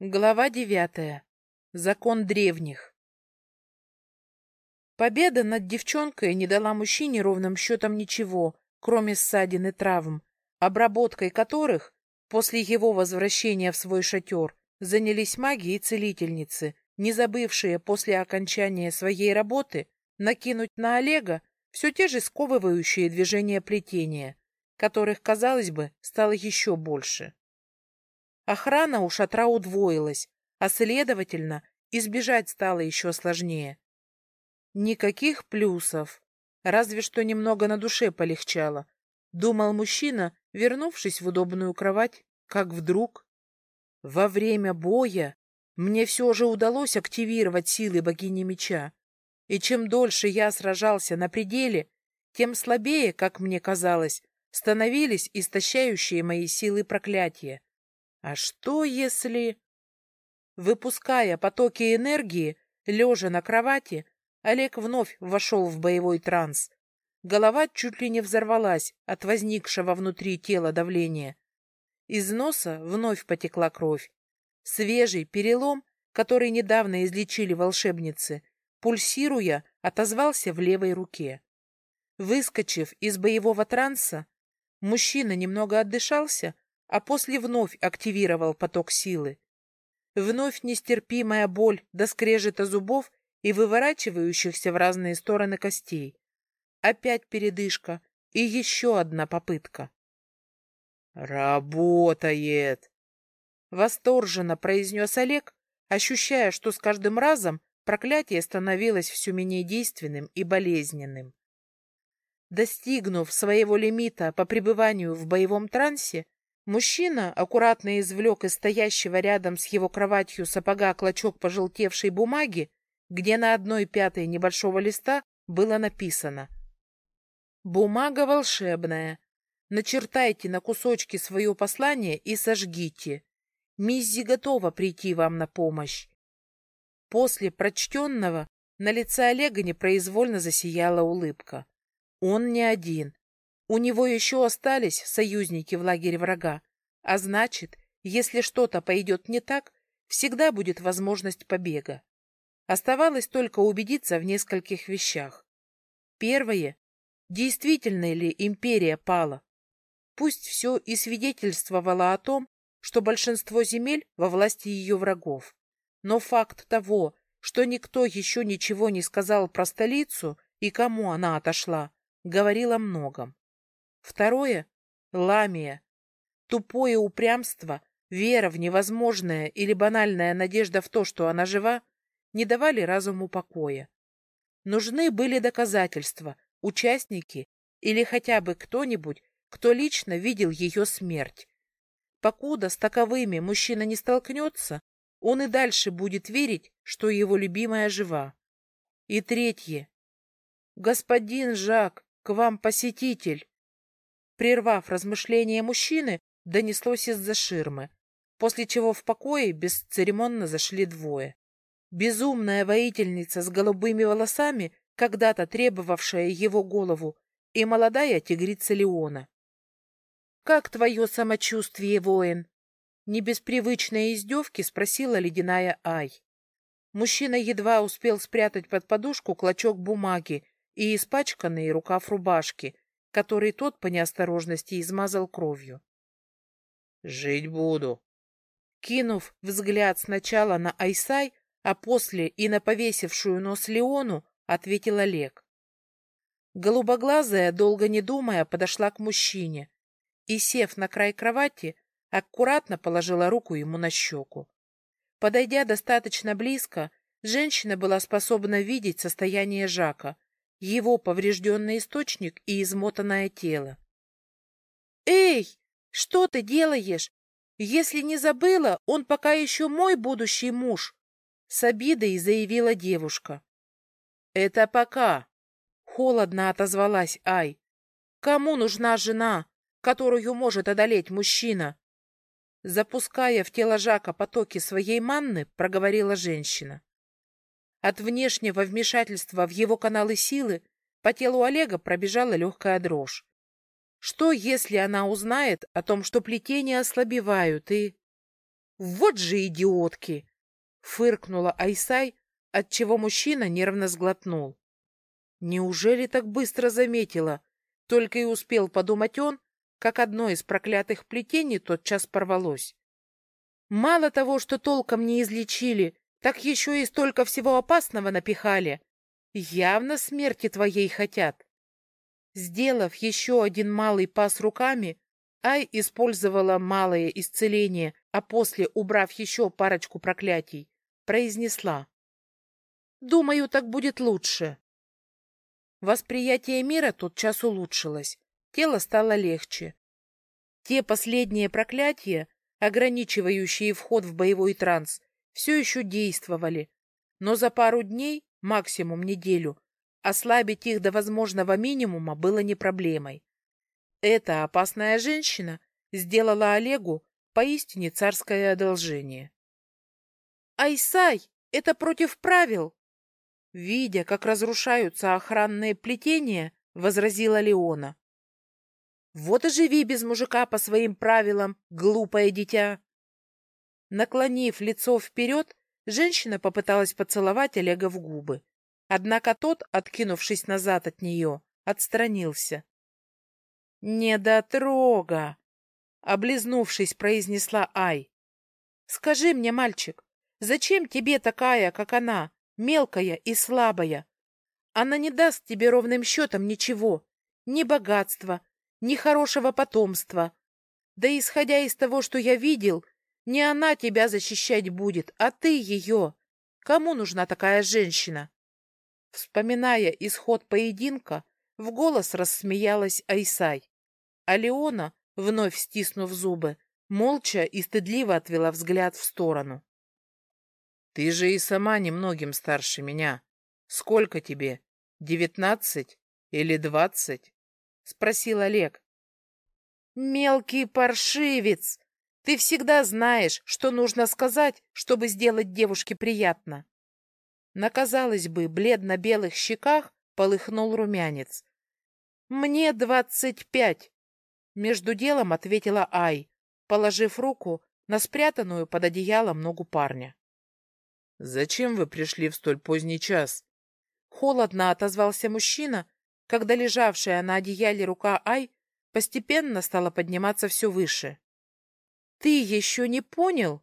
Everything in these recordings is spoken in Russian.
Глава девятая. Закон древних. Победа над девчонкой не дала мужчине ровным счетом ничего, кроме ссадин и травм, обработкой которых, после его возвращения в свой шатер, занялись маги и целительницы, не забывшие после окончания своей работы накинуть на Олега все те же сковывающие движения плетения, которых, казалось бы, стало еще больше. Охрана у шатра удвоилась, а, следовательно, избежать стало еще сложнее. Никаких плюсов, разве что немного на душе полегчало, думал мужчина, вернувшись в удобную кровать, как вдруг... Во время боя мне все же удалось активировать силы богини меча, и чем дольше я сражался на пределе, тем слабее, как мне казалось, становились истощающие мои силы проклятия. А что если... Выпуская потоки энергии, лежа на кровати, Олег вновь вошел в боевой транс. Голова чуть ли не взорвалась от возникшего внутри тела давления. Из носа вновь потекла кровь. Свежий перелом, который недавно излечили волшебницы, пульсируя, отозвался в левой руке. Выскочив из боевого транса, мужчина немного отдышался, а после вновь активировал поток силы. Вновь нестерпимая боль до скрежета зубов и выворачивающихся в разные стороны костей. Опять передышка и еще одна попытка. «Работает!» Восторженно произнес Олег, ощущая, что с каждым разом проклятие становилось все менее действенным и болезненным. Достигнув своего лимита по пребыванию в боевом трансе, Мужчина аккуратно извлек из стоящего рядом с его кроватью сапога клочок пожелтевшей бумаги, где на одной пятой небольшого листа было написано «Бумага волшебная. Начертайте на кусочки свое послание и сожгите. Миззи готова прийти вам на помощь». После прочтенного на лице Олега непроизвольно засияла улыбка. Он не один. У него еще остались союзники в лагере врага, а значит, если что-то пойдет не так, всегда будет возможность побега. Оставалось только убедиться в нескольких вещах. Первое. Действительно ли империя пала? Пусть все и свидетельствовало о том, что большинство земель во власти ее врагов. Но факт того, что никто еще ничего не сказал про столицу и кому она отошла, говорил о многом. Второе — ламия. Тупое упрямство, вера в невозможное или банальная надежда в то, что она жива, не давали разуму покоя. Нужны были доказательства, участники или хотя бы кто-нибудь, кто лично видел ее смерть. Покуда с таковыми мужчина не столкнется, он и дальше будет верить, что его любимая жива. И третье. «Господин Жак, к вам посетитель!» Прервав размышления мужчины, донеслось из-за ширмы, после чего в покое бесцеремонно зашли двое. Безумная воительница с голубыми волосами, когда-то требовавшая его голову, и молодая тигрица Леона. «Как твое самочувствие, воин?» Не без привычной издевки спросила ледяная Ай. Мужчина едва успел спрятать под подушку клочок бумаги и испачканный рукав рубашки, который тот по неосторожности измазал кровью. «Жить буду». Кинув взгляд сначала на Айсай, а после и на повесившую нос Леону, ответил Олег. Голубоглазая, долго не думая, подошла к мужчине и, сев на край кровати, аккуратно положила руку ему на щеку. Подойдя достаточно близко, женщина была способна видеть состояние Жака, его поврежденный источник и измотанное тело. «Эй, что ты делаешь? Если не забыла, он пока еще мой будущий муж!» С обидой заявила девушка. «Это пока!» — холодно отозвалась Ай. «Кому нужна жена, которую может одолеть мужчина?» Запуская в тело Жака потоки своей манны, проговорила женщина. От внешнего вмешательства в его каналы силы по телу Олега пробежала легкая дрожь. Что, если она узнает о том, что плетения ослабевают и... Вот же идиотки! Фыркнула Айсай, отчего мужчина нервно сглотнул. Неужели так быстро заметила? Только и успел подумать он, как одно из проклятых плетений тотчас порвалось. Мало того, что толком не излечили, так еще и столько всего опасного напихали. Явно смерти твоей хотят. Сделав еще один малый пас руками, Ай использовала малое исцеление, а после, убрав еще парочку проклятий, произнесла. «Думаю, так будет лучше». Восприятие мира тотчас улучшилось, тело стало легче. Те последние проклятия, ограничивающие вход в боевой транс, все еще действовали, но за пару дней, максимум неделю, ослабить их до возможного минимума было не проблемой. Эта опасная женщина сделала Олегу поистине царское одолжение. «Айсай, это против правил!» Видя, как разрушаются охранные плетения, возразила Леона. «Вот и живи без мужика по своим правилам, глупое дитя!» Наклонив лицо вперед, женщина попыталась поцеловать Олега в губы. Однако тот, откинувшись назад от нее, отстранился. «Недотрога!» — облизнувшись, произнесла Ай. «Скажи мне, мальчик, зачем тебе такая, как она, мелкая и слабая? Она не даст тебе ровным счетом ничего, ни богатства, ни хорошего потомства. Да исходя из того, что я видел, не она тебя защищать будет, а ты ее. Кому нужна такая женщина?» Вспоминая исход поединка, в голос рассмеялась Айсай. А Леона, вновь стиснув зубы, молча и стыдливо отвела взгляд в сторону. «Ты же и сама немногим старше меня. Сколько тебе? Девятнадцать или двадцать?» — спросил Олег. «Мелкий паршивец! Ты всегда знаешь, что нужно сказать, чтобы сделать девушке приятно». На, казалось бы, бледно-белых щеках полыхнул румянец. «Мне двадцать пять!» Между делом ответила Ай, положив руку на спрятанную под одеялом ногу парня. «Зачем вы пришли в столь поздний час?» Холодно отозвался мужчина, когда лежавшая на одеяле рука Ай постепенно стала подниматься все выше. «Ты еще не понял?»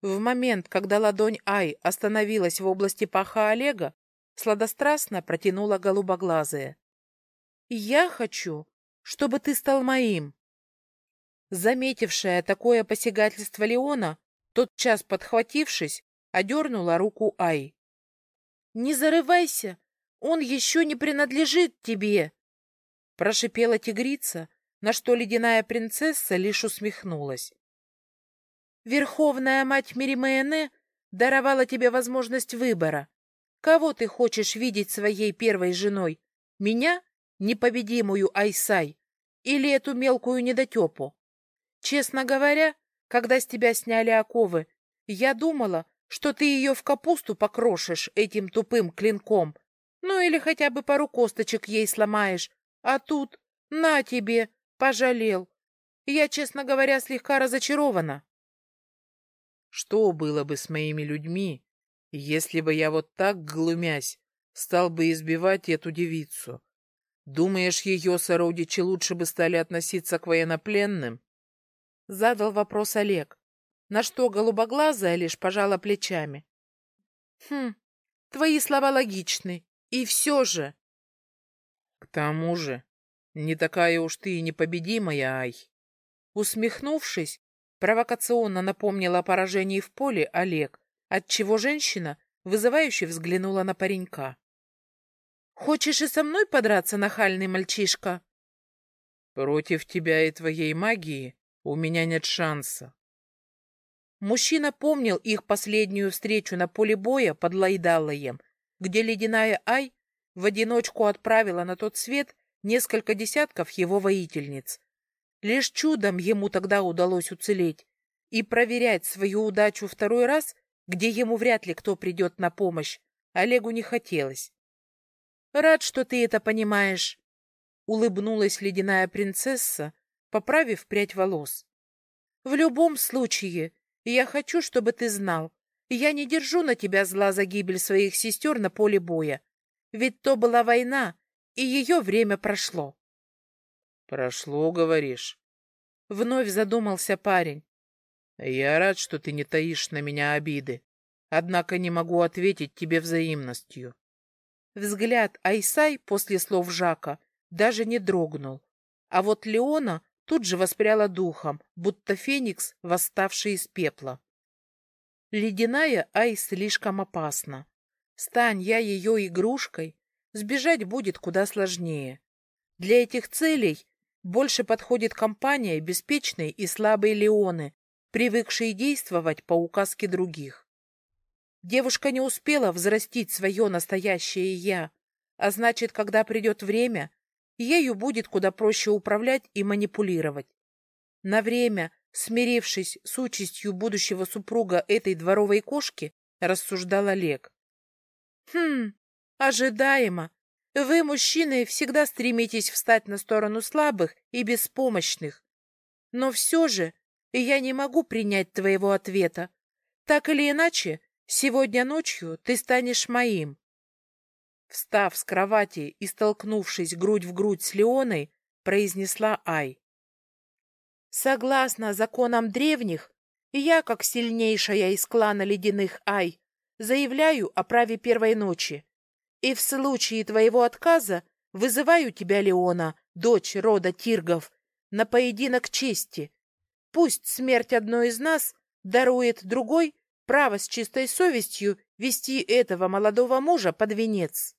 В момент, когда ладонь Ай остановилась в области паха Олега, сладострастно протянула голубоглазая. «Я хочу, чтобы ты стал моим». Заметившая такое посягательство Леона, тотчас подхватившись, одернула руку Ай. «Не зарывайся, он еще не принадлежит тебе!» Прошипела тигрица, на что ледяная принцесса лишь усмехнулась. «Верховная мать Миримеене даровала тебе возможность выбора. Кого ты хочешь видеть своей первой женой? Меня непобедимую Айсай или эту мелкую недотепу. Честно говоря, когда с тебя сняли оковы, я думала, что ты ее в капусту покрошишь этим тупым клинком, ну или хотя бы пару косточек ей сломаешь, а тут, на тебе, пожалел. Я, честно говоря, слегка разочарована. Что было бы с моими людьми, если бы я вот так, глумясь, стал бы избивать эту девицу? Думаешь, ее сородичи лучше бы стали относиться к военнопленным? Задал вопрос Олег, на что голубоглазая лишь пожала плечами. Хм, твои слова логичны, и все же... К тому же, не такая уж ты и непобедимая, Ай. Усмехнувшись, провокационно напомнила о поражении в поле Олег, отчего женщина вызывающе взглянула на паренька. Хочешь и со мной подраться, нахальный мальчишка? Против тебя и твоей магии у меня нет шанса. Мужчина помнил их последнюю встречу на поле боя под Лайдаллаем, где ледяная Ай в одиночку отправила на тот свет несколько десятков его воительниц. Лишь чудом ему тогда удалось уцелеть, и проверять свою удачу второй раз, где ему вряд ли кто придет на помощь, Олегу не хотелось. Рад, что ты это понимаешь. Улыбнулась ледяная принцесса, поправив прядь волос. В любом случае, Я хочу, чтобы ты знал, я не держу на тебя зла за гибель своих сестер на поле боя. Ведь то была война, и ее время прошло. Прошло, говоришь? Вновь задумался парень. Я рад, что ты не таишь на меня обиды, однако не могу ответить тебе взаимностью. Взгляд Айсай после слов Жака даже не дрогнул, а вот Леона тут же воспряла духом, будто феникс, восставший из пепла. Ледяная Ай слишком опасна. Стань я ее игрушкой, сбежать будет куда сложнее. Для этих целей больше подходит компания беспечной и слабой Леоны, привыкшей действовать по указке других. Девушка не успела взрастить свое настоящее «я», а значит, когда придет время, ею будет куда проще управлять и манипулировать. На время Смирившись с участью будущего супруга этой дворовой кошки, рассуждал Олег. «Хм, ожидаемо. Вы, мужчины, всегда стремитесь встать на сторону слабых и беспомощных. Но все же я не могу принять твоего ответа. Так или иначе, сегодня ночью ты станешь моим». Встав с кровати и столкнувшись грудь в грудь с Леоной, произнесла Ай. Согласно законам древних, я, как сильнейшая из клана ледяных Ай, заявляю о праве первой ночи. И в случае твоего отказа вызываю тебя, Леона, дочь рода Тиргов, на поединок чести. Пусть смерть одной из нас дарует другой право с чистой совестью вести этого молодого мужа под венец.